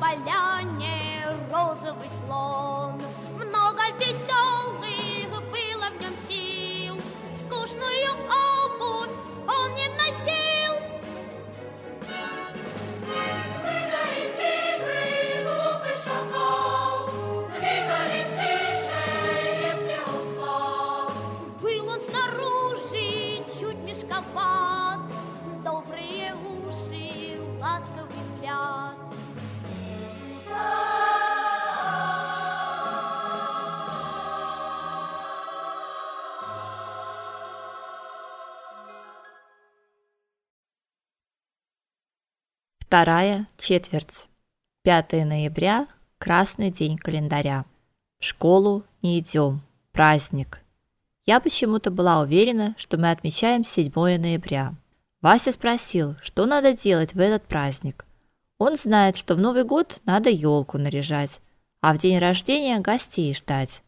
на Вторая четверть. 5 ноября, красный день календаря. В школу не идем. Праздник. Я почему-то была уверена, что мы отмечаем 7 ноября. Вася спросил, что надо делать в этот праздник. Он знает, что в Новый год надо елку наряжать, а в день рождения гостей ждать.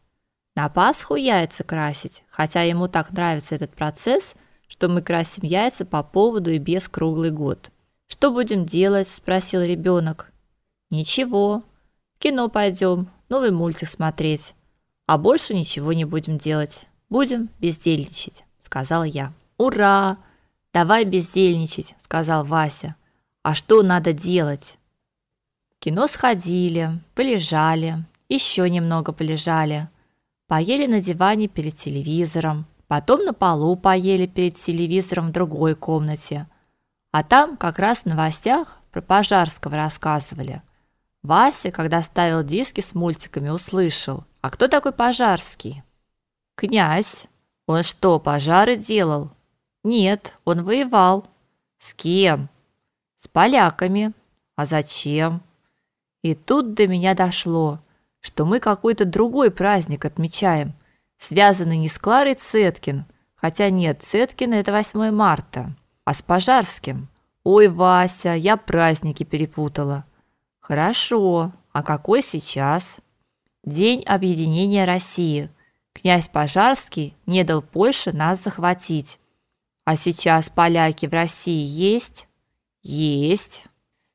На Пасху яйца красить, хотя ему так нравится этот процесс, что мы красим яйца по поводу и без круглый год. Что будем делать? спросил ребенок. Ничего. В кино пойдем, новый мультик смотреть. А больше ничего не будем делать. Будем бездельничать, сказала я. Ура! Давай бездельничать, сказал Вася. А что надо делать? В кино сходили, полежали, еще немного полежали. Поели на диване перед телевизором, потом на полу поели перед телевизором в другой комнате. А там как раз в новостях про Пожарского рассказывали. Вася, когда ставил диски с мультиками, услышал: "А кто такой Пожарский?" "Князь. Он что, пожары делал?" "Нет, он воевал." "С кем?" "С поляками." "А зачем?" И тут до меня дошло, что мы какой-то другой праздник отмечаем, связанный не с Кларой Цеткин, хотя нет, Цеткин это 8 марта а с Пожарским. Ой, Вася, я праздники перепутала. Хорошо. А какой сейчас? День объединения России. Князь Пожарский не дал Польше нас захватить. А сейчас поляки в России есть? Есть.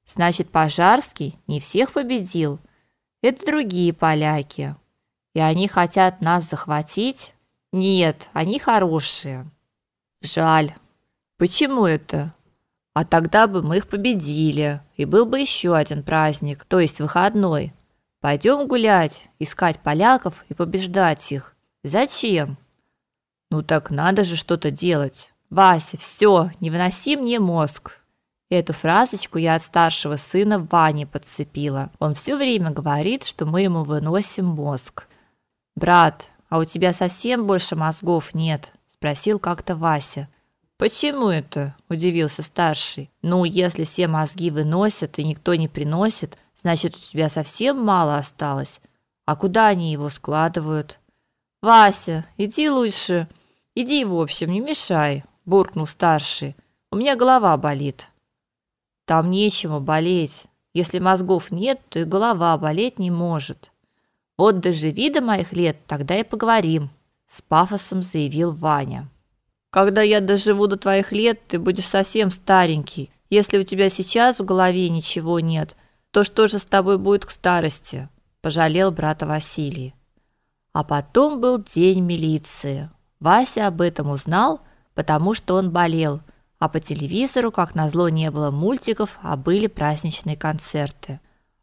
Значит, Пожарский не всех победил. Это другие поляки. И они хотят нас захватить? Нет, они хорошие. Жаль. Почему это? А тогда бы мы их победили, и был бы еще один праздник, то есть выходной. Пойдем гулять, искать поляков и побеждать их. Зачем? Ну так надо же что-то делать. Вася, все, не выноси мне мозг. Эту фразочку я от старшего сына Вани подцепила. Он все время говорит, что мы ему выносим мозг. Брат, а у тебя совсем больше мозгов нет, спросил как-то Вася. Почему это? удивился старший. Ну, если все мозги выносят и никто не приносит, значит, у тебя совсем мало осталось. А куда они его складывают? Вася, иди лучше. Иди, в общем, не мешай, буркнул старший. У меня голова болит. Там нечего болеть. Если мозгов нет, то и голова болеть не может. Вот доживи до моих лет, тогда и поговорим, с пафосом заявил Ваня. Когда я доживу до твоих лет, ты будешь совсем старенький. Если у тебя сейчас в голове ничего нет, то что же с тобой будет к старости? пожалел брата Василий. А потом был день милиции. Вася об этом узнал, потому что он болел, а по телевизору, как назло, не было мультиков, а были праздничные концерты.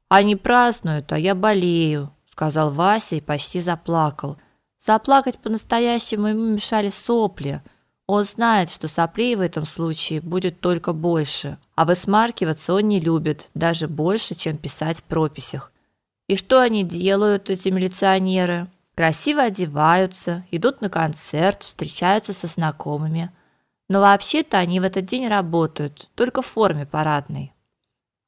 Они празднуют, а я болею, сказал Вася и почти заплакал. Заплакать по-настоящему ему мешали сопли. Он знает, что соплей в этом случае будет только больше, а высмаркиваться он не любит, даже больше, чем писать в прописях. И что они делают, эти милиционеры? Красиво одеваются, идут на концерт, встречаются со знакомыми. Но вообще-то они в этот день работают, только в форме парадной.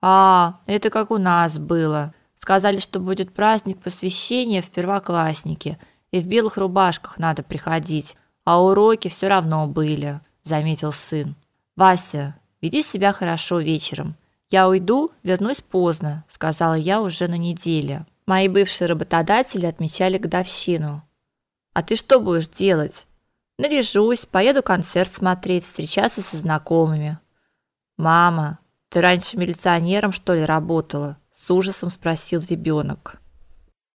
А, это как у нас было. Сказали, что будет праздник посвящения в первоклассники, и в белых рубашках надо приходить. А уроки все равно были, заметил сын. Вася, веди себя хорошо вечером. Я уйду, вернусь поздно, сказала я уже на неделе. Мои бывшие работодатели отмечали годовщину. А ты что будешь делать? Наряжусь, поеду концерт смотреть, встречаться со знакомыми. Мама, ты раньше милиционером что ли работала? с ужасом спросил ребенок.